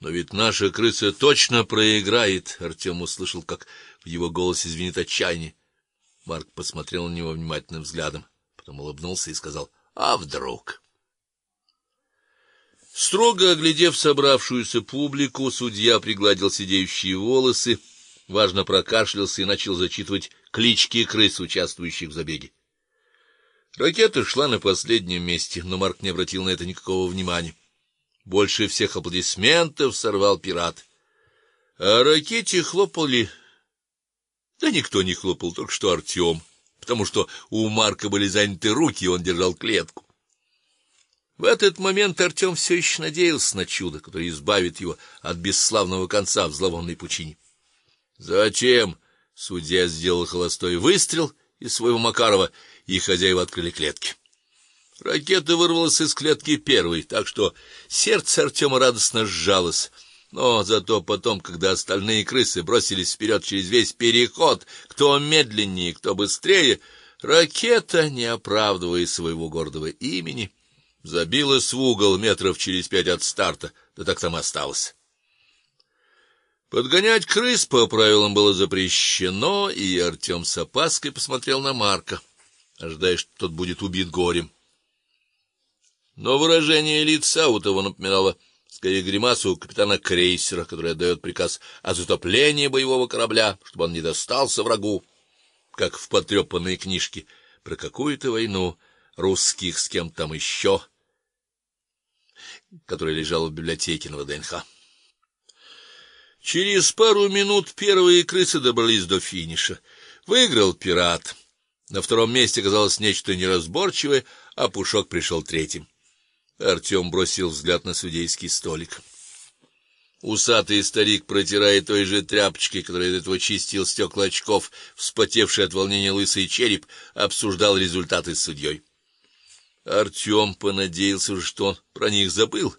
Но ведь наша крыса точно проиграет, Артем услышал, как в его голосе звенит отчаяние. Марк посмотрел на него внимательным взглядом, потом улыбнулся и сказал: "А вдруг?" Строго оглядев собравшуюся публику, судья пригладил сидеющие волосы, важно прокашлялся и начал зачитывать клички крыс, участвующих в забеге. Ракета шла на последнем месте, но Марк не обратил на это никакого внимания. Больше всех аплодисментов сорвал пират. А ракете хлопали Да никто не хлопал, только что Артем, потому что у Марка были заняты руки, и он держал клетку. В этот момент Артем все еще надеялся на чудо, которое избавит его от бесславного конца в зловонной пучине. Зачем? Судья сделал холостой выстрел из своего Макарова, и хозяева открыли клетки. Ракета вырвалась из клетки первой, так что сердце Артема радостно сжалось. Но зато потом, когда остальные крысы бросились вперед через весь переход, кто медленнее, кто быстрее, ракета, не оправдывая своего гордого имени, забилась в угол метров через пять от старта, да так там осталось. Подгонять крыс по правилам было запрещено, и Артем с опаской посмотрел на Марка, ожидая, что тот будет убит горем. Но выражение лица у того напоминало скорее гримасу капитана крейсера, который отдает приказ о затоплении боевого корабля, чтобы он не достался врагу, как в потрепанной книжке про какую-то войну русских с кем там еще, которая лежала в библиотеке на ВДНХ. Через пару минут первые крысы добрались до финиша. Выиграл пират. На втором месте оказалось нечто неразборчивое, а Пушок пришел третьим. Артем бросил взгляд на судейский столик. Усатый старик, протирая той же тряпочкой, которой до этого чистил стекла очков, вспотевший от волнения лысый череп, обсуждал результаты с судьей. Артем понадеялся, что он про них забыл,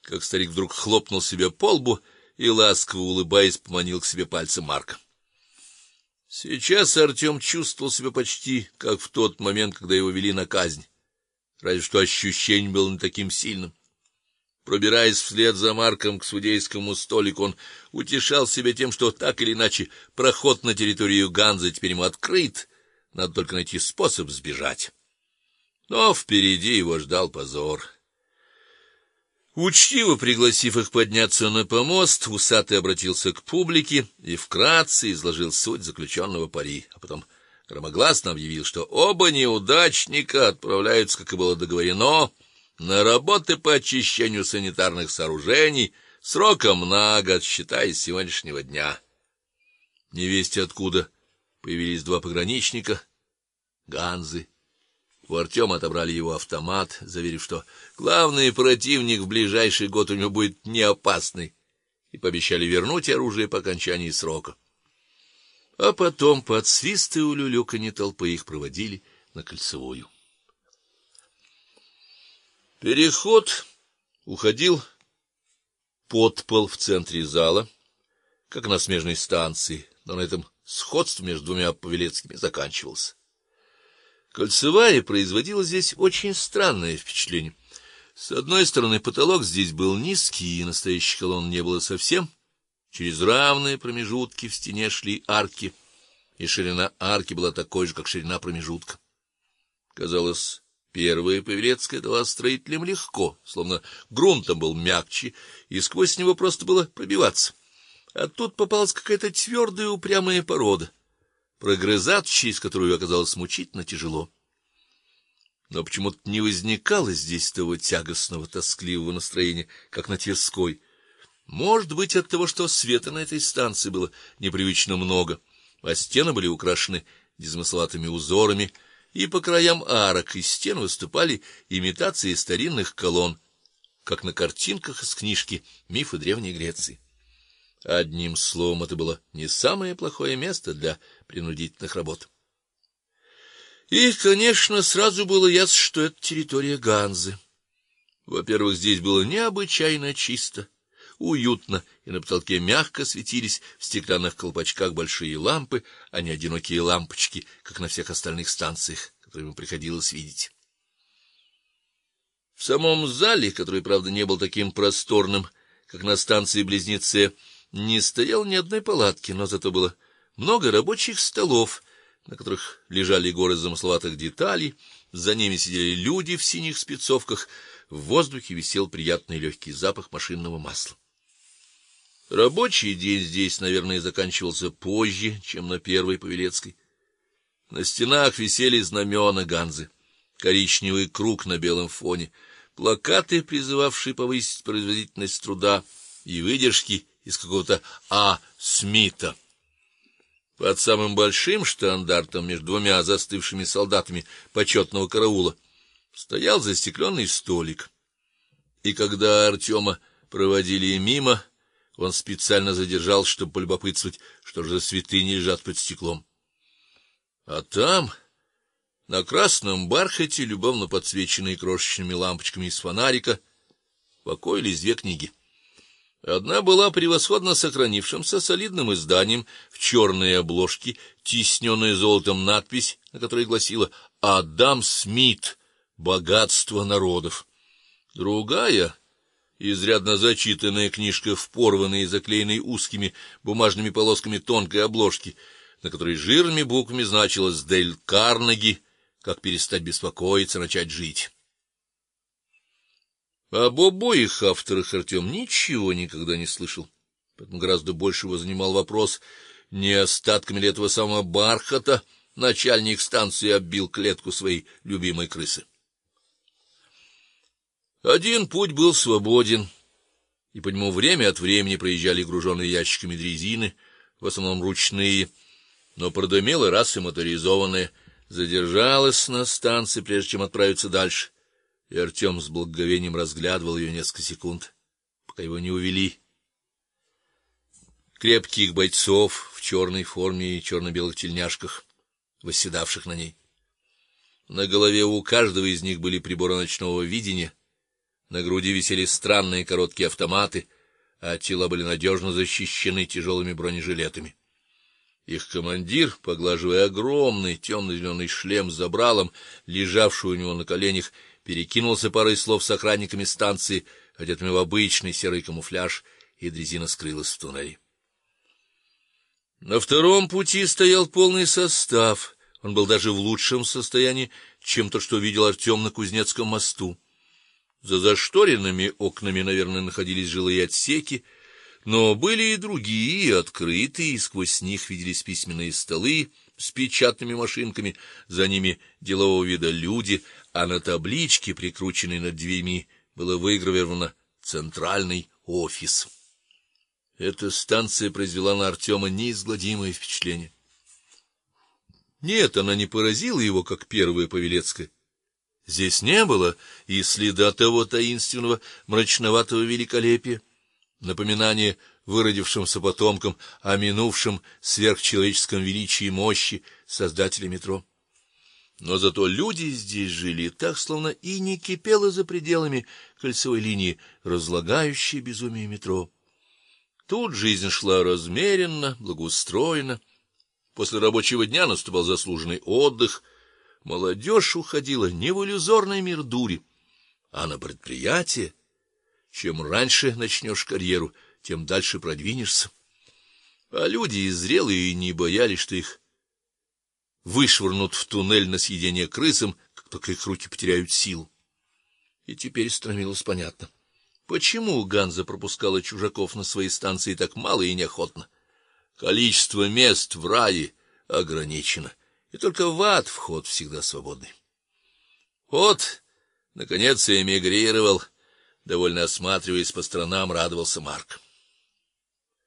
как старик вдруг хлопнул себя по лбу и ласково улыбаясь поманил к себе пальцем Марка. Сейчас Артем чувствовал себя почти как в тот момент, когда его вели на казнь разве что ощущение было не таким сильным. Пробираясь вслед за Марком к судейскому столику, он утешал себя тем, что так или иначе проход на территорию Ганзы теперь ему открыт, надо только найти способ сбежать. Но впереди его ждал позор. Учтиво пригласив их подняться на помост, усатый обратился к публике и вкратце изложил суть заключенного пари, а потом громогласно объявил, что оба неудачника отправляются, как и было договорено, на работы по очищению санитарных сооружений сроком на год, считая с сегодняшнего дня. Невесть откуда появились два пограничника, ганзы. У Артема отобрали его автомат, заверив, что главный противник в ближайший год у него будет не опасный, и пообещали вернуть оружие по окончании срока а потом под свисты и улюлюканье толпы их проводили на кольцевую. Переход уходил под пол в центре зала, как на смежной станции, но на этом сходство между двумя павелецкими заканчивалось. Кольцевая производила здесь очень странное впечатление. С одной стороны, потолок здесь был низкий, и настоящих колонн не было совсем. Через равные промежутки в стене шли арки, и ширина арки была такой же, как ширина промежутка. Казалось, первая Павелецкая дала строителям легко, словно грунтом был мягче, и сквозь него просто было пробиваться. А тут попалась какая-то твердая упрямая порода, прогрызать через которую оказалось мучительно тяжело. Но почему-то не возникало здесь того тягостного, тоскливого настроения, как на Тверской. Может быть, от того, что света на этой станции было непривычно много, а стены были украшены незамысловатыми узорами, и по краям арок из стен выступали имитации старинных колонн, как на картинках из книжки Мифы древней Греции. Одним словом, это было не самое плохое место для принудительных работ. И, конечно, сразу было ясно, что это территория Ганзы. Во-первых, здесь было необычайно чисто уютно, и на потолке мягко светились в стеклянных колпачках большие лампы, а не одинокие лампочки, как на всех остальных станциях, которые ему приходилось видеть. В самом зале, который, правда, не был таким просторным, как на станции Близнецы, не стоял ни одной палатки, но зато было много рабочих столов, на которых лежали горы замысловатых деталей, за ними сидели люди в синих спецовках, в воздухе висел приятный легкий запах машинного масла. Рабочий день здесь, наверное, заканчивался позже, чем на первой Павелецкой. На стенах висели знамена Ганзы, коричневый круг на белом фоне, плакаты, призывавшие повысить производительность труда, и выдержки из какого-то А. Смита. Под самым большим штандартом между двумя застывшими солдатами почетного караула стоял застекленный столик. И когда Артема проводили мимо, он специально задержал, чтобы полюбопытствовать, что же за святыни лежат под стеклом. А там, на красном бархате, любовно подсвеченные крошечными лампочками из фонарика, покоились две книги. Одна была превосходно сохранившимся солидным изданием в черной обложке, тисненная золотом надпись, на которой гласила Адам Смит. Богатство народов. Другая, изрядно зачитанная книжка в порванной и заклеенной узкими бумажными полосками тонкой обложки, на которой жирными буквами значилось Дель Карнеги, как перестать беспокоиться, начать жить. Об обоих авторах Артем ничего никогда не слышал. Поэтому гораздо больше его занимал вопрос, не остатками ли этого самого бархата начальник станции оббил клетку своей любимой крысы. Один путь был свободен, и по нему время от времени проезжали груженные ящиками дрезины, в основном ручные, но продомела раса моторизованная, задержалась на станции, прежде чем отправиться дальше и Артем с благоговением разглядывал ее несколько секунд, пока его не увели. Крепких бойцов в черной форме и черно белых тельняшках, восседавших на ней. На голове у каждого из них были приборы ночного видения, на груди висели странные короткие автоматы, а тела были надежно защищены тяжелыми бронежилетами. Их командир, поглаживая огромный темно-зеленый шлем с забралом, лежавший у него на коленях, перекинулся парой слов с охранниками станции, одетыми в обычный серый камуфляж, и дрезина скрылась в туннеле. На втором пути стоял полный состав. Он был даже в лучшем состоянии, чем то, что видел Артем на Кузнецком мосту. За зашторенными окнами, наверное, находились жилые отсеки, но были и другие, открытые, и сквозь них виделись письменные столы с печатными машинками, за ними делового вида люди, а на табличке, прикрученной над дверьми, было выгравировано центральный офис. Эта станция произвела на Артема неизгладимое впечатление. Нет, она не поразила его, как первая Павелецкая. Здесь не было и следа того таинственного, мрачноватого великолепия, напоминания выродившимся потомкам о минувшем сверхчеловеческом величии и мощи создателя метро. Но зато люди здесь жили так, словно и не кипело за пределами кольцевой линии разлагающее безумие метро. Тут жизнь шла размеренно, благоустроенно. После рабочего дня наступал заслуженный отдых. Молодежь уходила не в иллюзорный мир дури, а на предприятие. Чем раньше начнешь карьеру, тем дальше продвинешься. А люди зрелые не боялись, что их вышвырнут в туннель на съедение крысам, как только их руки потеряют силу. И теперь становилось понятно, почему Ганза пропускала чужаков на свои станции так мало и неохотно. Количество мест в рае ограничено, и только в ад вход всегда свободный. Вот, наконец, эмигрировал, довольно осматриваясь по сторонам, радовался Марк.